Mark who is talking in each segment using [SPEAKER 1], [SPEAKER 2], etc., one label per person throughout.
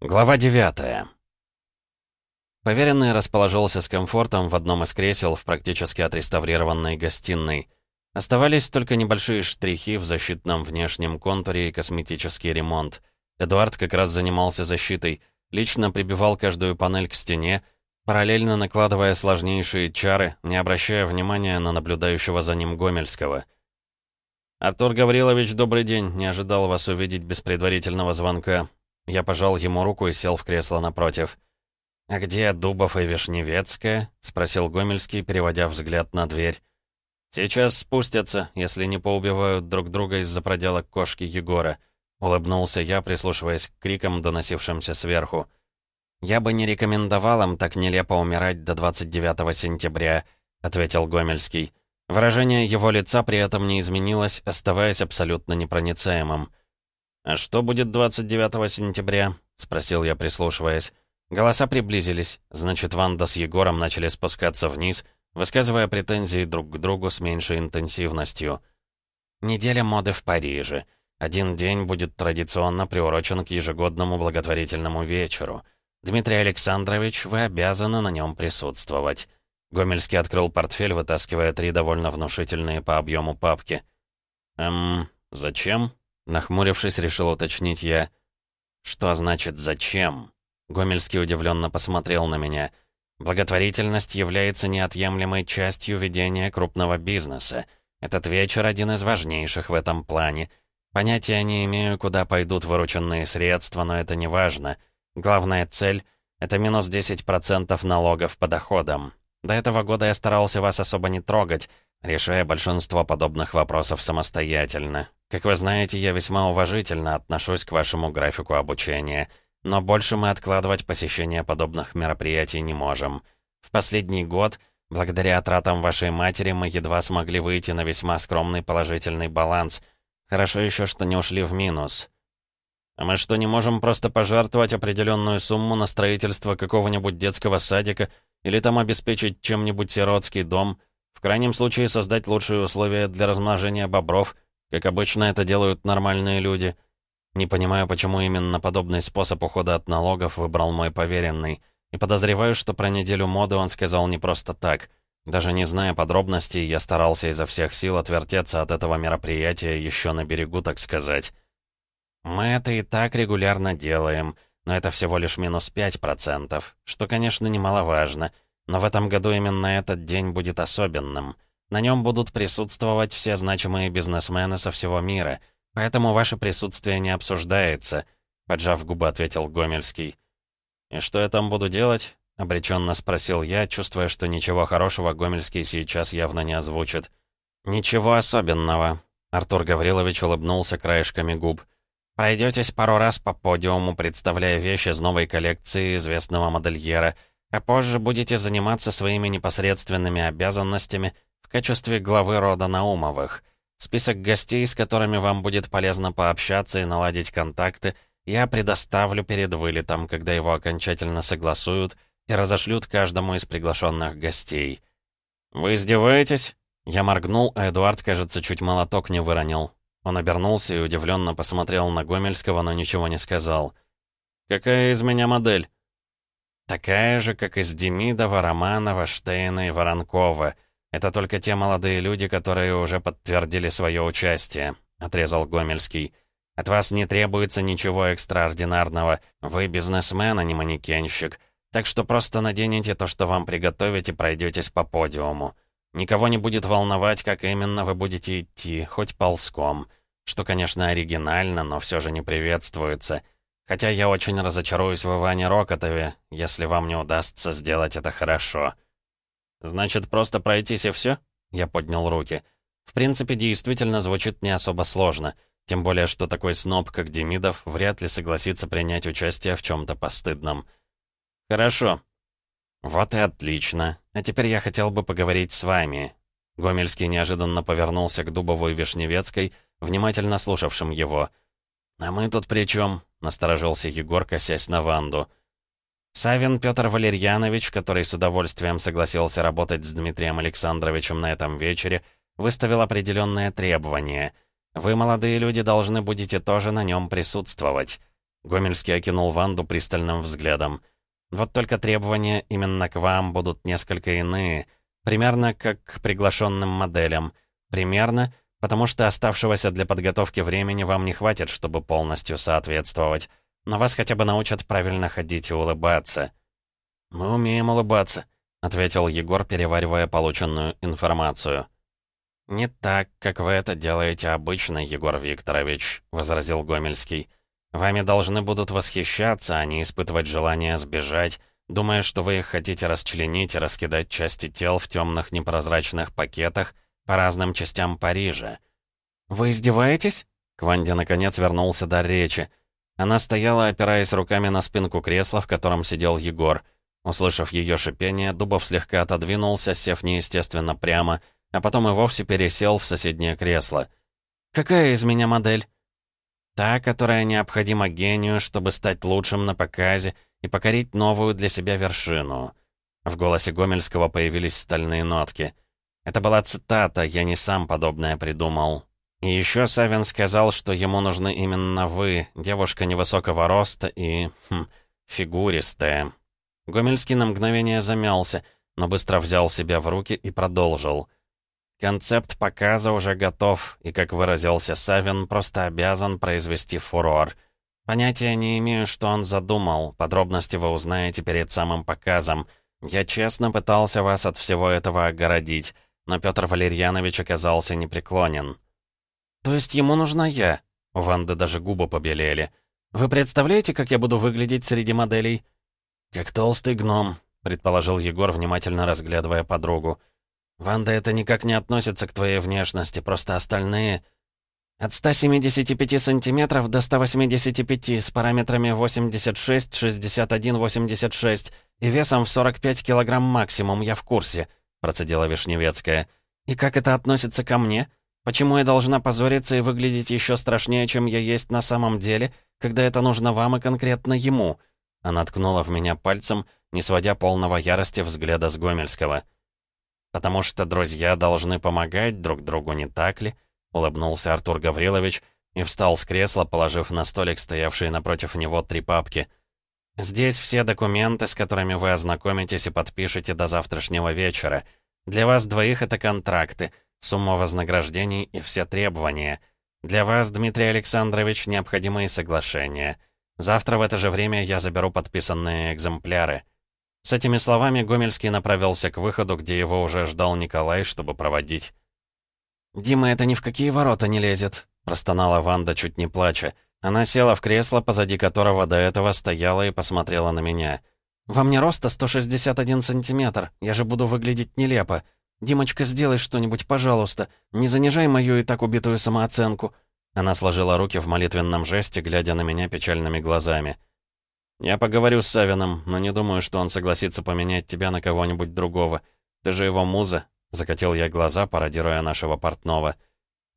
[SPEAKER 1] Глава 9 Поверенный расположился с комфортом в одном из кресел в практически отреставрированной гостиной. Оставались только небольшие штрихи в защитном внешнем контуре и косметический ремонт. Эдуард как раз занимался защитой, лично прибивал каждую панель к стене, параллельно накладывая сложнейшие чары, не обращая внимания на наблюдающего за ним Гомельского. «Артур Гаврилович, добрый день. Не ожидал вас увидеть без предварительного звонка. Я пожал ему руку и сел в кресло напротив. «А где Дубов и Вишневецкая?» — спросил Гомельский, переводя взгляд на дверь. «Сейчас спустятся, если не поубивают друг друга из-за проделок кошки Егора», — улыбнулся я, прислушиваясь к крикам, доносившимся сверху. «Я бы не рекомендовал им так нелепо умирать до 29 сентября», — ответил Гомельский. Выражение его лица при этом не изменилось, оставаясь абсолютно непроницаемым. «А что будет 29 сентября?» — спросил я, прислушиваясь. Голоса приблизились, значит, Ванда с Егором начали спускаться вниз, высказывая претензии друг к другу с меньшей интенсивностью. «Неделя моды в Париже. Один день будет традиционно приурочен к ежегодному благотворительному вечеру. Дмитрий Александрович, вы обязаны на нем присутствовать». Гомельский открыл портфель, вытаскивая три довольно внушительные по объему папки. «Эм, зачем?» Нахмурившись, решил уточнить я. «Что значит «зачем»?» Гомельский удивленно посмотрел на меня. «Благотворительность является неотъемлемой частью ведения крупного бизнеса. Этот вечер один из важнейших в этом плане. Понятия не имею, куда пойдут вырученные средства, но это не важно. Главная цель — это минус 10% налогов по доходам. До этого года я старался вас особо не трогать, решая большинство подобных вопросов самостоятельно. Как вы знаете, я весьма уважительно отношусь к вашему графику обучения, но больше мы откладывать посещение подобных мероприятий не можем. В последний год, благодаря тратам вашей матери, мы едва смогли выйти на весьма скромный положительный баланс. Хорошо еще, что не ушли в минус. А мы что, не можем просто пожертвовать определенную сумму на строительство какого-нибудь детского садика или там обеспечить чем-нибудь сиротский дом, в крайнем случае создать лучшие условия для размножения бобров — как обычно это делают нормальные люди. Не понимаю, почему именно подобный способ ухода от налогов выбрал мой поверенный. И подозреваю, что про неделю моды он сказал не просто так. Даже не зная подробностей, я старался изо всех сил отвертеться от этого мероприятия еще на берегу, так сказать. Мы это и так регулярно делаем, но это всего лишь минус 5%, что, конечно, немаловажно. Но в этом году именно этот день будет особенным — на нем будут присутствовать все значимые бизнесмены со всего мира, поэтому ваше присутствие не обсуждается», — поджав губы, ответил Гомельский. «И что я там буду делать?» — обреченно спросил я, чувствуя, что ничего хорошего Гомельский сейчас явно не озвучит. «Ничего особенного», — Артур Гаврилович улыбнулся краешками губ. «Пройдетесь пару раз по подиуму, представляя вещи из новой коллекции известного модельера, а позже будете заниматься своими непосредственными обязанностями — в качестве главы рода Наумовых. Список гостей, с которыми вам будет полезно пообщаться и наладить контакты, я предоставлю перед вылетом, когда его окончательно согласуют и разошлют каждому из приглашенных гостей. «Вы издеваетесь?» Я моргнул, а Эдуард, кажется, чуть молоток не выронил. Он обернулся и удивленно посмотрел на Гомельского, но ничего не сказал. «Какая из меня модель?» «Такая же, как из Демидова, Романова, Штейна и Воронкова», «Это только те молодые люди, которые уже подтвердили свое участие», — отрезал Гомельский. «От вас не требуется ничего экстраординарного. Вы бизнесмен, а не манекенщик. Так что просто наденете то, что вам приготовить, и пройдетесь по подиуму. Никого не будет волновать, как именно вы будете идти, хоть ползком. Что, конечно, оригинально, но все же не приветствуется. Хотя я очень разочаруюсь в Иване Рокотове, если вам не удастся сделать это хорошо». «Значит, просто пройтись и все?» Я поднял руки. В принципе, действительно звучит не особо сложно. Тем более, что такой сноб, как Демидов, вряд ли согласится принять участие в чем-то постыдном. «Хорошо». «Вот и отлично. А теперь я хотел бы поговорить с вами». Гомельский неожиданно повернулся к Дубовой Вишневецкой, внимательно слушавшим его. «А мы тут при чем? насторожился Егор, косясь на Ванду. Савин Петр Валерьянович, который с удовольствием согласился работать с Дмитрием Александровичем на этом вечере, выставил определенные требования. Вы, молодые люди, должны будете тоже на нем присутствовать. Гомельский окинул Ванду пристальным взглядом. «Вот только требования именно к вам будут несколько иные. Примерно как к приглашенным моделям. Примерно, потому что оставшегося для подготовки времени вам не хватит, чтобы полностью соответствовать. Но вас хотя бы научат правильно ходить и улыбаться». «Мы умеем улыбаться», — ответил Егор, переваривая полученную информацию. «Не так, как вы это делаете обычно, Егор Викторович», — возразил Гомельский. «Вами должны будут восхищаться, а не испытывать желание сбежать, думая, что вы их хотите расчленить и раскидать части тел в темных непрозрачных пакетах по разным частям Парижа». «Вы издеваетесь?» К Ванде наконец вернулся до речи. Она стояла, опираясь руками на спинку кресла, в котором сидел Егор. Услышав ее шипение, Дубов слегка отодвинулся, сев неестественно прямо, а потом и вовсе пересел в соседнее кресло. «Какая из меня модель?» «Та, которая необходима гению, чтобы стать лучшим на показе и покорить новую для себя вершину». В голосе Гомельского появились стальные нотки. Это была цитата, я не сам подобное придумал. И еще Савин сказал, что ему нужны именно вы, девушка невысокого роста и... Хм, фигуристая. Гомельский на мгновение замялся, но быстро взял себя в руки и продолжил. Концепт показа уже готов, и, как выразился Савин, просто обязан произвести фурор. Понятия не имею, что он задумал, подробности вы узнаете перед самым показом. Я честно пытался вас от всего этого огородить, но Петр Валерьянович оказался непреклонен. «То есть ему нужна я?» У Ванды даже губы побелели. «Вы представляете, как я буду выглядеть среди моделей?» «Как толстый гном», — предположил Егор, внимательно разглядывая подругу. «Ванда, это никак не относится к твоей внешности, просто остальные...» «От 175 сантиметров до 185 с параметрами 86, 61, 86 и весом в 45 килограмм максимум, я в курсе», — процедила Вишневецкая. «И как это относится ко мне? Почему я должна позориться и выглядеть еще страшнее, чем я есть на самом деле, когда это нужно вам и конкретно ему?» Она ткнула в меня пальцем, не сводя полного ярости взгляда с Гомельского. «Потому что друзья должны помогать друг другу, не так ли?» — улыбнулся Артур Гаврилович и встал с кресла, положив на столик стоявшие напротив него три папки. «Здесь все документы, с которыми вы ознакомитесь и подпишете до завтрашнего вечера. Для вас двоих это контракты, сумма вознаграждений и все требования. Для вас, Дмитрий Александрович, необходимые соглашения. Завтра в это же время я заберу подписанные экземпляры». С этими словами Гомельский направился к выходу, где его уже ждал Николай, чтобы проводить. «Дима, это ни в какие ворота не лезет», — простонала Ванда, чуть не плача. Она села в кресло, позади которого до этого стояла и посмотрела на меня. «Во мне роста 161 сантиметр, я же буду выглядеть нелепо. Димочка, сделай что-нибудь, пожалуйста, не занижай мою и так убитую самооценку». Она сложила руки в молитвенном жесте, глядя на меня печальными глазами. «Я поговорю с Савином, но не думаю, что он согласится поменять тебя на кого-нибудь другого. Ты же его муза», — закатил я глаза, пародируя нашего портного.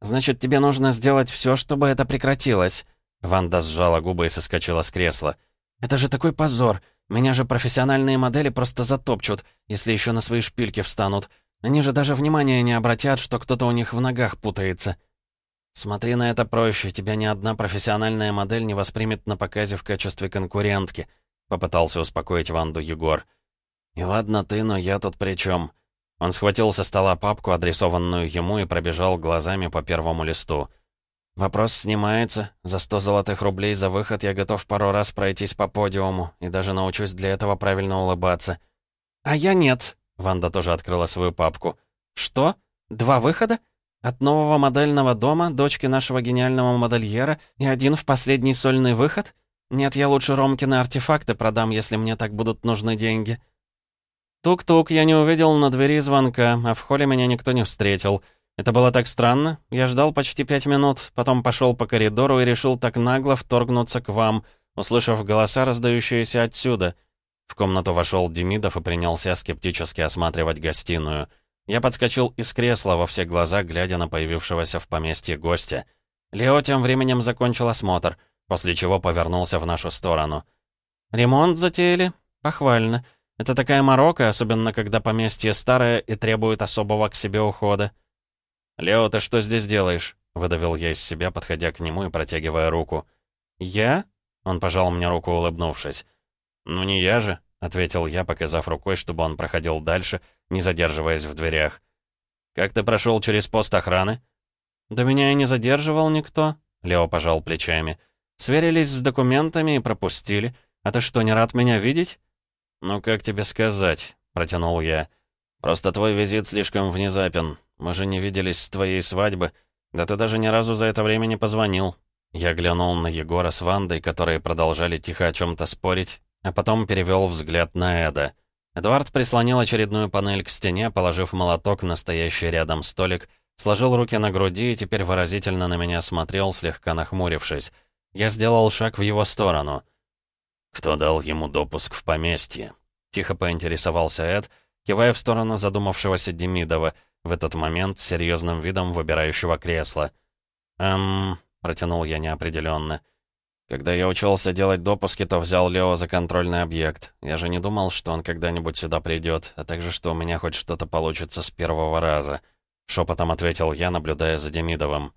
[SPEAKER 1] «Значит, тебе нужно сделать все, чтобы это прекратилось». Ванда сжала губы и соскочила с кресла. «Это же такой позор. Меня же профессиональные модели просто затопчут, если еще на свои шпильки встанут. Они же даже внимания не обратят, что кто-то у них в ногах путается». «Смотри на это проще, тебя ни одна профессиональная модель не воспримет на показе в качестве конкурентки», — попытался успокоить Ванду Егор. «И ладно ты, но я тут при чем? Он схватил со стола папку, адресованную ему, и пробежал глазами по первому листу. «Вопрос снимается. За сто золотых рублей за выход я готов пару раз пройтись по подиуму, и даже научусь для этого правильно улыбаться». «А я нет», — Ванда тоже открыла свою папку. «Что? Два выхода?» От нового модельного дома, дочки нашего гениального модельера и один в последний сольный выход? Нет, я лучше Ромкины артефакты продам, если мне так будут нужны деньги. Тук-тук, я не увидел на двери звонка, а в холле меня никто не встретил. Это было так странно. Я ждал почти пять минут, потом пошел по коридору и решил так нагло вторгнуться к вам, услышав голоса, раздающиеся отсюда. В комнату вошел Демидов и принялся скептически осматривать гостиную — я подскочил из кресла во все глаза, глядя на появившегося в поместье гостя. Лео тем временем закончил осмотр, после чего повернулся в нашу сторону. «Ремонт затеяли? Похвально. Это такая морока, особенно когда поместье старое и требует особого к себе ухода». «Лео, ты что здесь делаешь?» — выдавил я из себя, подходя к нему и протягивая руку. «Я?» Он пожал мне руку, улыбнувшись. «Ну не я же», — ответил я, показав рукой, чтобы он проходил дальше, не задерживаясь в дверях. «Как ты прошел через пост охраны?» «Да меня и не задерживал никто», — Лео пожал плечами. «Сверились с документами и пропустили. А ты что, не рад меня видеть?» «Ну, как тебе сказать?» — протянул я. «Просто твой визит слишком внезапен. Мы же не виделись с твоей свадьбы. Да ты даже ни разу за это время не позвонил». Я глянул на Егора с Вандой, которые продолжали тихо о чем-то спорить, а потом перевел взгляд на Эда. Эдуард прислонил очередную панель к стене, положив молоток на стоящий рядом столик, сложил руки на груди и теперь выразительно на меня смотрел, слегка нахмурившись. Я сделал шаг в его сторону. «Кто дал ему допуск в поместье?» Тихо поинтересовался Эд, кивая в сторону задумавшегося Демидова, в этот момент серьезным видом выбирающего кресло. «Эм...» — протянул я неопределенно. «Когда я учился делать допуски, то взял Лео за контрольный объект. Я же не думал, что он когда-нибудь сюда придет, а также, что у меня хоть что-то получится с первого раза», — шепотом ответил я, наблюдая за Демидовым.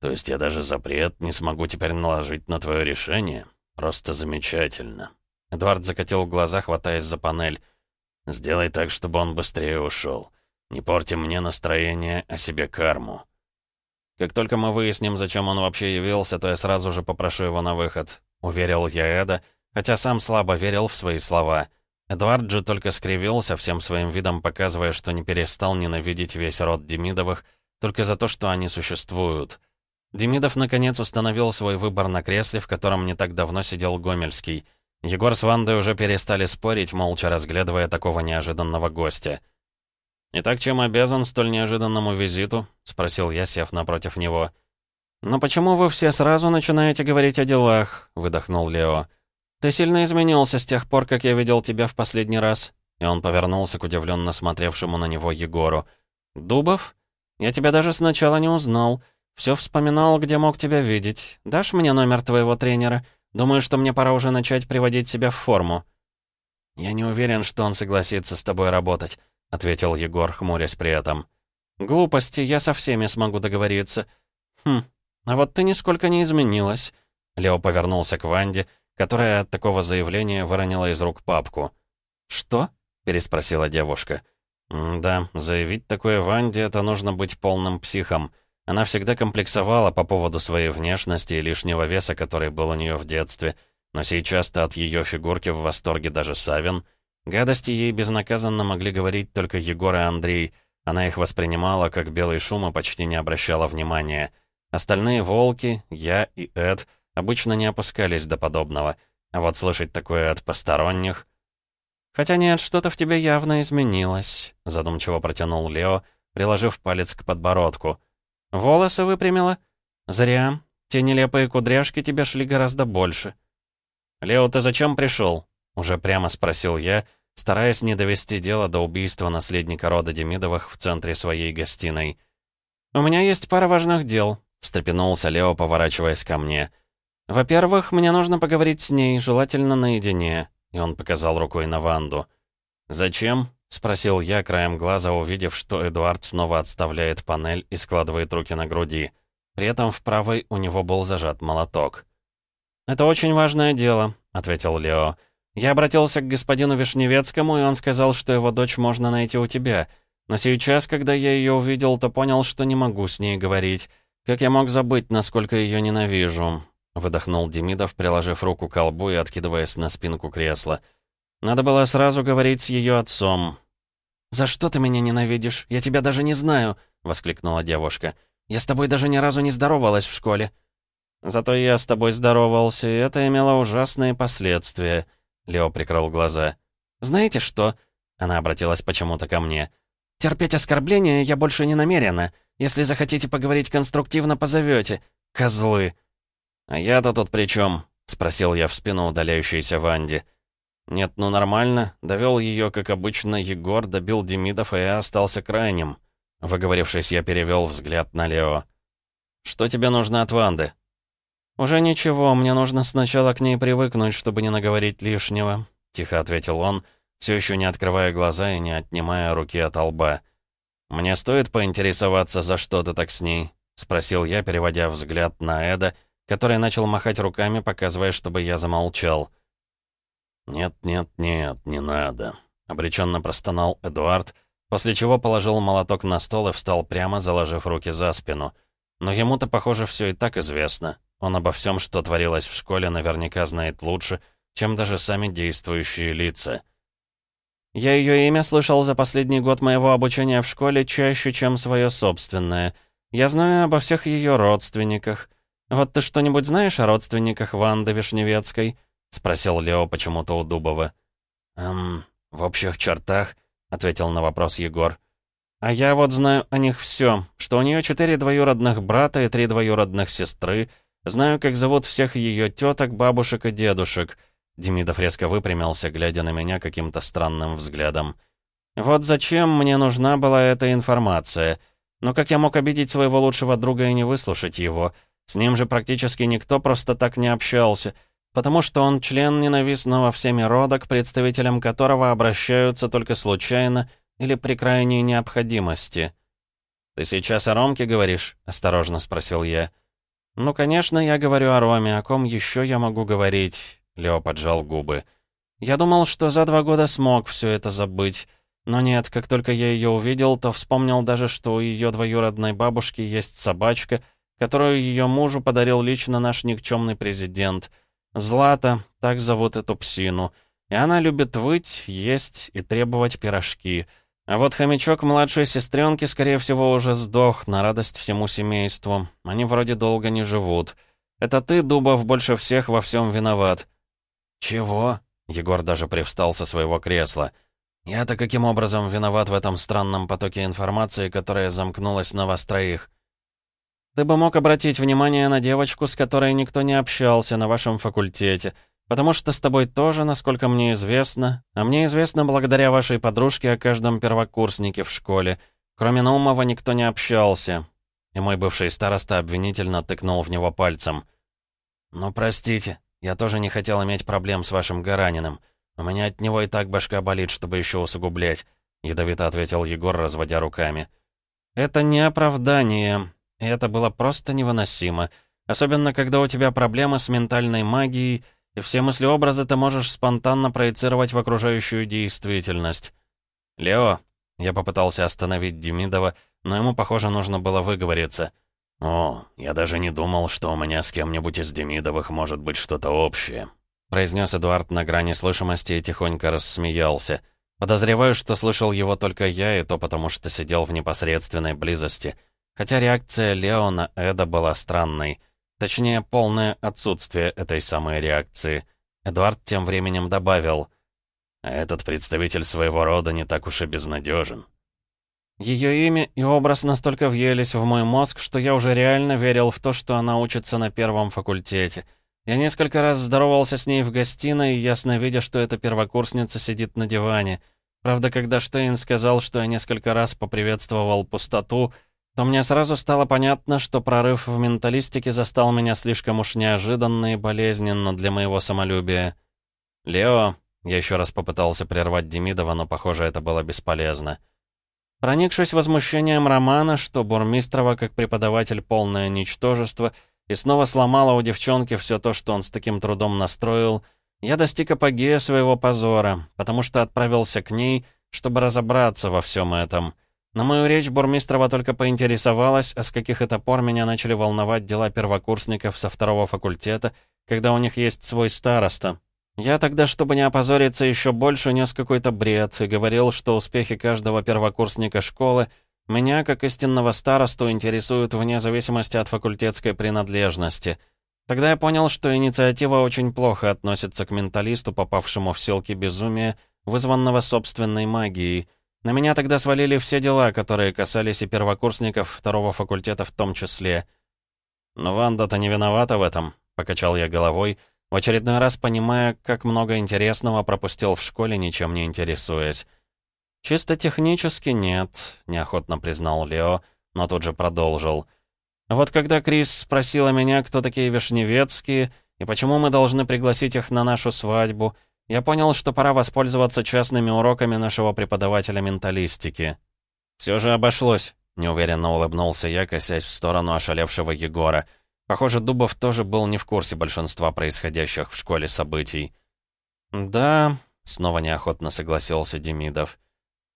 [SPEAKER 1] «То есть я даже запрет не смогу теперь наложить на твое решение? Просто замечательно». Эдуард закатил глаза, хватаясь за панель. «Сделай так, чтобы он быстрее ушел. Не порти мне настроение, а себе карму». «Как только мы выясним, зачем он вообще явился, то я сразу же попрошу его на выход», — уверил я Эда, хотя сам слабо верил в свои слова. Эдуард же только скривился, всем своим видом показывая, что не перестал ненавидеть весь род Демидовых, только за то, что они существуют. Демидов, наконец, установил свой выбор на кресле, в котором не так давно сидел Гомельский. Егор с Вандой уже перестали спорить, молча разглядывая такого неожиданного гостя. «Итак, чем обязан столь неожиданному визиту?» — спросил я, сев напротив него. «Но почему вы все сразу начинаете говорить о делах?» — выдохнул Лео. «Ты сильно изменился с тех пор, как я видел тебя в последний раз». И он повернулся к удивленно смотревшему на него Егору. «Дубов? Я тебя даже сначала не узнал. Все вспоминал, где мог тебя видеть. Дашь мне номер твоего тренера? Думаю, что мне пора уже начать приводить себя в форму». «Я не уверен, что он согласится с тобой работать», — ответил Егор, хмурясь при этом. «Глупости, я со всеми смогу договориться». «Хм, а вот ты нисколько не изменилась». Лео повернулся к Ванде, которая от такого заявления выронила из рук папку. «Что?» — переспросила девушка. «Да, заявить такое Ванде — это нужно быть полным психом». Она всегда комплексовала по поводу своей внешности и лишнего веса, который был у нее в детстве, но сейчас-то от ее фигурки в восторге даже Савин. Гадости ей безнаказанно могли говорить только Егор и Андрей. Она их воспринимала как белый шум и почти не обращала внимания. Остальные волки, я и Эд, обычно не опускались до подобного. А вот слышать такое от посторонних... «Хотя нет, что-то в тебе явно изменилось», — задумчиво протянул Лео, приложив палец к подбородку — «Волосы выпрямила? Зря. Те нелепые кудряшки тебе шли гораздо больше». «Лео, ты зачем пришел?» — уже прямо спросил я, стараясь не довести дело до убийства наследника рода Демидовых в центре своей гостиной. «У меня есть пара важных дел», — встрепенулся Лео, поворачиваясь ко мне. «Во-первых, мне нужно поговорить с ней, желательно наедине», — и он показал рукой на Ванду. «Зачем?» — спросил я, краем глаза увидев, что Эдуард снова отставляет панель и складывает руки на груди. При этом в правой у него был зажат молоток. «Это очень важное дело», — ответил Лео. «Я обратился к господину Вишневецкому, и он сказал, что его дочь можно найти у тебя. Но сейчас, когда я ее увидел, то понял, что не могу с ней говорить. Как я мог забыть, насколько ее ненавижу?» Выдохнул Демидов, приложив руку к колбу и откидываясь на спинку кресла. Надо было сразу говорить с ее отцом. «За что ты меня ненавидишь? Я тебя даже не знаю!» — воскликнула девушка. «Я с тобой даже ни разу не здоровалась в школе». «Зато я с тобой здоровался, и это имело ужасные последствия», — Лео прикрыл глаза. «Знаете что?» — она обратилась почему-то ко мне. «Терпеть оскорбления я больше не намерена. Если захотите поговорить конструктивно, позовете. Козлы!» «А я-то тут при чем? спросил я в спину удаляющейся Ванде. «Нет, ну нормально. Довел ее, как обычно, Егор, добил Демидов, и я остался крайним». Выговорившись, я перевел взгляд на Лео. «Что тебе нужно от Ванды?» «Уже ничего, мне нужно сначала к ней привыкнуть, чтобы не наговорить лишнего», — тихо ответил он, все еще не открывая глаза и не отнимая руки от лба. «Мне стоит поинтересоваться, за что ты так с ней?» — спросил я, переводя взгляд на Эда, который начал махать руками, показывая, чтобы я замолчал.
[SPEAKER 2] «Нет, нет, нет, не надо», — обреченно простонал
[SPEAKER 1] Эдуард, после чего положил молоток на стол и встал прямо, заложив руки за спину. Но ему-то, похоже, все и так известно. Он обо всем, что творилось в школе, наверняка знает лучше, чем даже сами действующие лица. Я ее имя слышал за последний год моего обучения в школе чаще, чем свое собственное. Я знаю обо всех ее родственниках. Вот ты что-нибудь знаешь о родственниках Ванды Вишневецкой?» — спросил Лео почему-то у Дубова.
[SPEAKER 2] «Эм, в общих чертах», — ответил на вопрос Егор.
[SPEAKER 1] «А я вот знаю о них все, что у нее четыре двоюродных брата и три двоюродных сестры. Знаю, как зовут всех ее теток, бабушек и дедушек». Демидов резко выпрямился, глядя на меня каким-то странным взглядом. «Вот зачем мне нужна была эта информация? Но как я мог обидеть своего лучшего друга и не выслушать его? С ним же практически никто просто так не общался, потому что он член ненавистного всеми рода, к представителям которого обращаются только случайно или при крайней необходимости. «Ты сейчас о Ромке говоришь?» — осторожно спросил я. «Ну, конечно, я говорю о Роме, о ком еще я могу говорить?» Лео поджал губы. «Я думал, что за два года смог все это забыть. Но нет, как только я ее увидел, то вспомнил даже, что у ее двоюродной бабушки есть собачка — которую ее мужу подарил лично наш никчемный президент. Злата, так зовут эту псину. И она любит выть, есть и требовать пирожки. А вот хомячок младшей сестренки, скорее всего, уже сдох, на радость всему семейству. Они вроде долго не живут. Это ты, Дубов, больше всех во всем виноват.
[SPEAKER 2] «Чего?» — Егор даже привстал со своего кресла. «Я-то каким образом виноват в этом странном потоке информации, которая замкнулась на вас троих?»
[SPEAKER 1] Ты бы мог обратить внимание на девочку, с которой никто не общался на вашем факультете, потому что с тобой тоже, насколько мне известно, а мне известно благодаря вашей подружке о каждом первокурснике в школе. Кроме Наумова никто не общался». И мой бывший староста обвинительно тыкнул в него пальцем.
[SPEAKER 2] «Ну, простите, я тоже не хотел иметь проблем с вашим Гараниным. У меня от него и так башка болит, чтобы еще усугублять», — ядовито ответил Егор, разводя руками.
[SPEAKER 1] «Это не оправдание», и это было просто невыносимо. Особенно, когда у тебя проблемы с ментальной магией, и все мысли-образы ты можешь спонтанно проецировать в окружающую действительность. «Лео», — я попытался остановить Демидова, но ему, похоже, нужно было выговориться.
[SPEAKER 2] «О, я даже не думал, что у меня с кем-нибудь из Демидовых может быть что-то общее»,
[SPEAKER 1] произнес Эдуард на грани слышимости и тихонько рассмеялся. Подозреваю, что слышал его только я, и то потому, что сидел в непосредственной близости — Хотя реакция Леона Эда была странной. Точнее, полное отсутствие этой самой реакции. Эдуард тем временем добавил.
[SPEAKER 2] «А этот представитель своего рода не так уж и безнадежен».
[SPEAKER 1] Ее имя и образ настолько въелись в мой мозг, что я уже реально верил в то, что она учится на первом факультете. Я несколько раз здоровался с ней в гостиной, ясно видя, что эта первокурсница сидит на диване. Правда, когда Штейн сказал, что я несколько раз поприветствовал пустоту, то мне сразу стало понятно, что прорыв в менталистике застал меня слишком уж неожиданно и болезненно для моего самолюбия. «Лео», — я еще раз попытался прервать Демидова, но, похоже, это было бесполезно. Проникшись возмущением Романа, что Бурмистрова как преподаватель полное ничтожество, и снова сломала у девчонки все то, что он с таким трудом настроил, я достиг апогея своего позора, потому что отправился к ней, чтобы разобраться во всем этом — на мою речь Бурмистрова только поинтересовалась, а с каких это пор меня начали волновать дела первокурсников со второго факультета, когда у них есть свой староста. Я тогда, чтобы не опозориться еще больше, нес какой-то бред и говорил, что успехи каждого первокурсника школы меня, как истинного старосту, интересуют вне зависимости от факультетской принадлежности. Тогда я понял, что инициатива очень плохо относится к менталисту, попавшему в селки безумия, вызванного собственной магией — на меня тогда свалили все дела, которые касались и первокурсников второго факультета в том числе. «Но Ванда-то не виновата в этом», — покачал я головой, в очередной раз понимая, как много интересного пропустил в школе, ничем не интересуясь. «Чисто технически нет», — неохотно признал Лео, но тут же продолжил. «Вот когда Крис спросила меня, кто такие Вишневецкие, и почему мы должны пригласить их на нашу свадьбу, я понял, что пора воспользоваться частными уроками нашего преподавателя менталистики. Все же обошлось, неуверенно улыбнулся я, косясь в сторону ошалевшего Егора. Похоже, Дубов тоже был не в курсе большинства происходящих в школе событий. «Да», — снова неохотно согласился Демидов.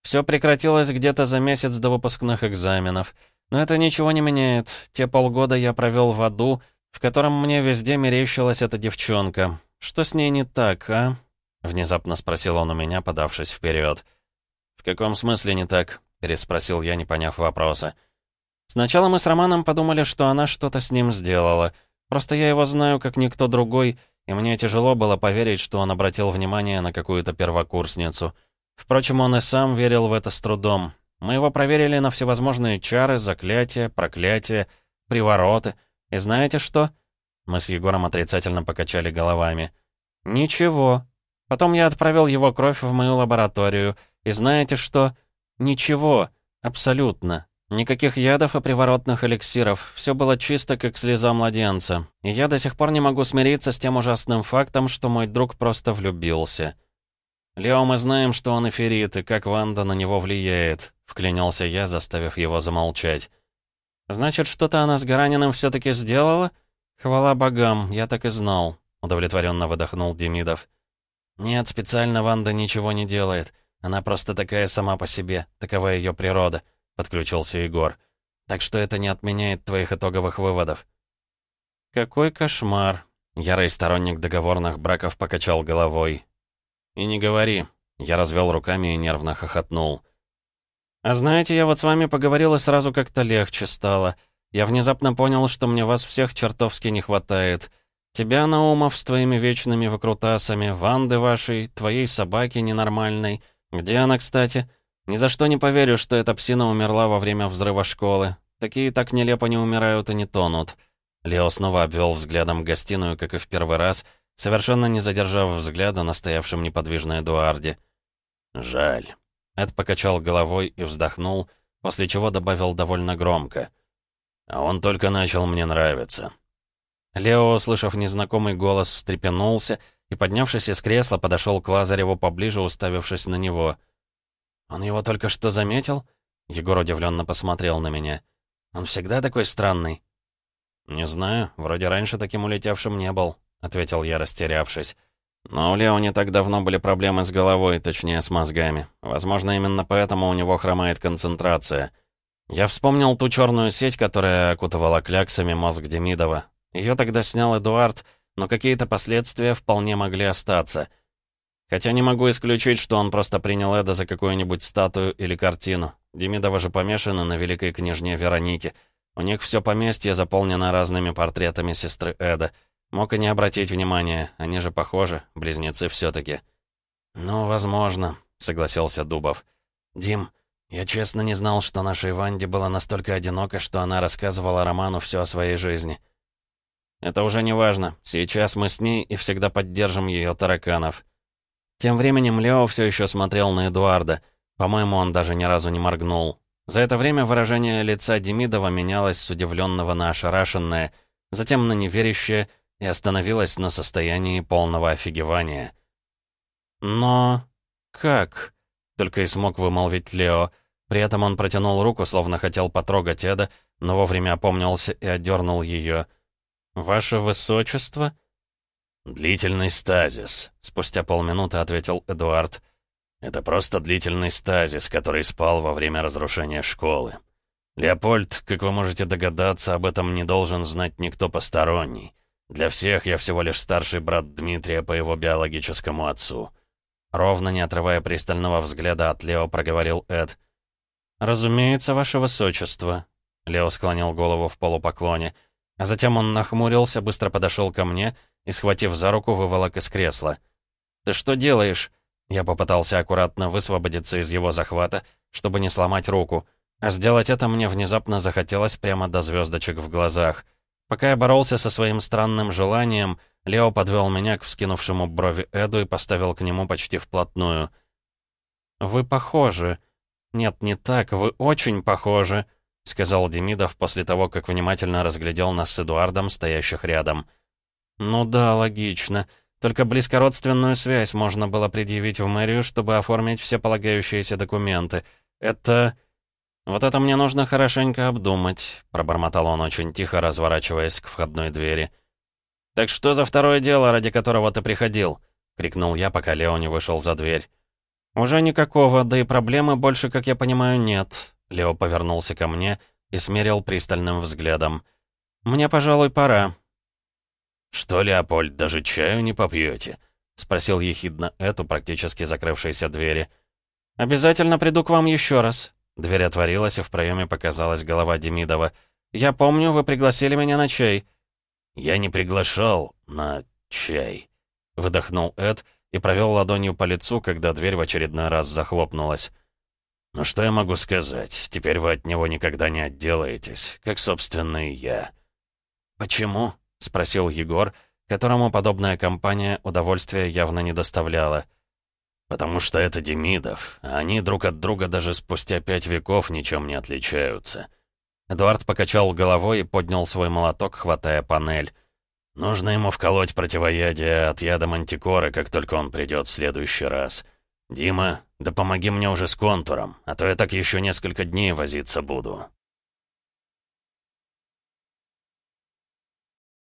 [SPEAKER 1] «Все прекратилось где-то за месяц до выпускных экзаменов. Но это ничего не меняет. Те полгода я провел в аду, в котором мне везде мерещилась эта девчонка. Что с ней не так, а?» Внезапно спросил он у меня, подавшись вперед. «В каком смысле не так?» — переспросил я, не поняв вопроса. «Сначала мы с Романом подумали, что она что-то с ним сделала. Просто я его знаю, как никто другой, и мне тяжело было поверить, что он обратил внимание на какую-то первокурсницу. Впрочем, он и сам верил в это с трудом. Мы его проверили на всевозможные чары, заклятия, проклятия, привороты. И знаете что?» Мы с Егором отрицательно покачали головами. «Ничего. Потом я отправил его кровь в мою лабораторию. И знаете что? Ничего. Абсолютно. Никаких ядов и приворотных эликсиров. Все было чисто, как слеза младенца. И я до сих пор не могу смириться с тем ужасным фактом, что мой друг просто влюбился. «Лео, мы знаем, что он эфирит, и как Ванда на него влияет», — вклинился я, заставив его замолчать. «Значит, что-то она с Гараниным все-таки сделала? Хвала богам, я так и знал», — удовлетворенно выдохнул Демидов. «Нет, специально Ванда ничего не делает. Она просто такая сама по себе, такова ее природа», — подключился Егор. «Так что это не отменяет твоих итоговых выводов». «Какой кошмар!» — ярый сторонник договорных браков покачал головой. «И не говори». Я развел руками и нервно хохотнул. «А знаете, я вот с вами поговорил и сразу как-то легче стало. Я внезапно понял, что мне вас всех чертовски не хватает. Тебя, Наумов, с твоими вечными выкрутасами, Ванды вашей, твоей собаки ненормальной. Где она, кстати? Ни за что не поверю, что эта псина умерла во время взрыва школы. Такие так нелепо не умирают и не тонут». Лео снова обвел взглядом гостиную, как и в первый раз, совершенно не задержав взгляда на стоявшем неподвижно Эдуарде. «Жаль». Эд покачал головой и вздохнул, после чего добавил довольно громко. «А он только начал мне нравиться». Лео, услышав незнакомый голос, встрепенулся и, поднявшись из кресла, подошел к Лазареву поближе, уставившись на него. «Он его только что заметил?» Егор удивленно посмотрел на меня. «Он всегда такой странный?» «Не знаю, вроде раньше таким улетевшим не был», — ответил я, растерявшись. «Но у Лео не так давно были проблемы с головой, точнее, с мозгами. Возможно, именно поэтому у него хромает концентрация. Я вспомнил ту черную сеть, которая окутывала кляксами мозг Демидова, ее тогда снял Эдуард, но какие-то последствия вполне могли остаться. Хотя не могу исключить, что он просто принял Эда за какую-нибудь статую или картину. Демидова же помешаны на великой княжне Веронике. У них все поместье заполнено разными портретами сестры Эда. Мог и не обратить внимания, они же похожи, близнецы все-таки. «Ну, возможно», — согласился Дубов. «Дим, я честно не знал, что нашей Ванде было настолько одиноко, что она рассказывала Роману все о своей жизни. Это уже не важно. Сейчас мы с ней и всегда поддержим ее тараканов. Тем временем Лео все еще смотрел на Эдуарда. По-моему, он даже ни разу не моргнул. За это время выражение лица Демидова менялось с удивленного на ошарашенное, затем на неверящее и остановилось на состоянии полного офигевания. «Но... как?» — только и смог вымолвить Лео. При этом он протянул руку, словно хотел потрогать Эда, но вовремя опомнился и отдернул ее — «Ваше высочество?» «Длительный стазис», — спустя полминуты ответил Эдуард. «Это просто длительный стазис, который спал во время разрушения школы. Леопольд, как вы можете догадаться, об этом не должен знать никто посторонний. Для всех я всего лишь старший брат Дмитрия по его биологическому отцу». Ровно не отрывая пристального взгляда от Лео, проговорил Эд. «Разумеется, ваше высочество», — Лео склонил голову в полупоклоне, — а затем он нахмурился, быстро подошел ко мне и, схватив за руку, выволок из кресла. «Ты что делаешь?» Я попытался аккуратно высвободиться из его захвата, чтобы не сломать руку. А сделать это мне внезапно захотелось прямо до звездочек в глазах. Пока я боролся со своим странным желанием, Лео подвел меня к вскинувшему брови Эду и поставил к нему почти вплотную. «Вы похожи. Нет, не так, вы очень похожи», — сказал Демидов после того, как внимательно разглядел нас с Эдуардом, стоящих рядом. «Ну да, логично. Только близкородственную связь можно было предъявить в мэрию, чтобы оформить все полагающиеся документы. Это...» «Вот это мне нужно хорошенько обдумать», — пробормотал он очень тихо, разворачиваясь к входной двери. «Так что за второе дело, ради которого ты приходил?» — крикнул я, пока Лео не вышел за дверь. «Уже никакого, да и проблемы больше, как я понимаю, нет». Лео повернулся ко мне и смерил пристальным взглядом. «Мне, пожалуй, пора».
[SPEAKER 2] «Что, Леопольд, даже чаю не попьете?» — спросил ехидно эту, практически закрывшейся двери.
[SPEAKER 1] «Обязательно приду к вам еще раз». Дверь отворилась, и в проеме показалась голова Демидова. «Я помню, вы пригласили меня на чай».
[SPEAKER 2] «Я не приглашал на чай», — выдохнул Эд и провел ладонью по лицу, когда дверь в очередной раз захлопнулась. «Ну что я могу сказать? Теперь вы от него никогда не отделаетесь, как, собственно, и я».
[SPEAKER 1] «Почему?» — спросил Егор, которому подобная компания удовольствия явно не доставляла.
[SPEAKER 2] «Потому что это Демидов, а они друг от друга даже спустя пять веков ничем не отличаются».
[SPEAKER 1] Эдуард покачал головой и поднял свой молоток, хватая панель.
[SPEAKER 2] «Нужно ему вколоть противоядие от яда мантикоры, как только он придет в следующий раз. Дима, да помоги мне уже с контуром, а то я так еще несколько дней возиться буду.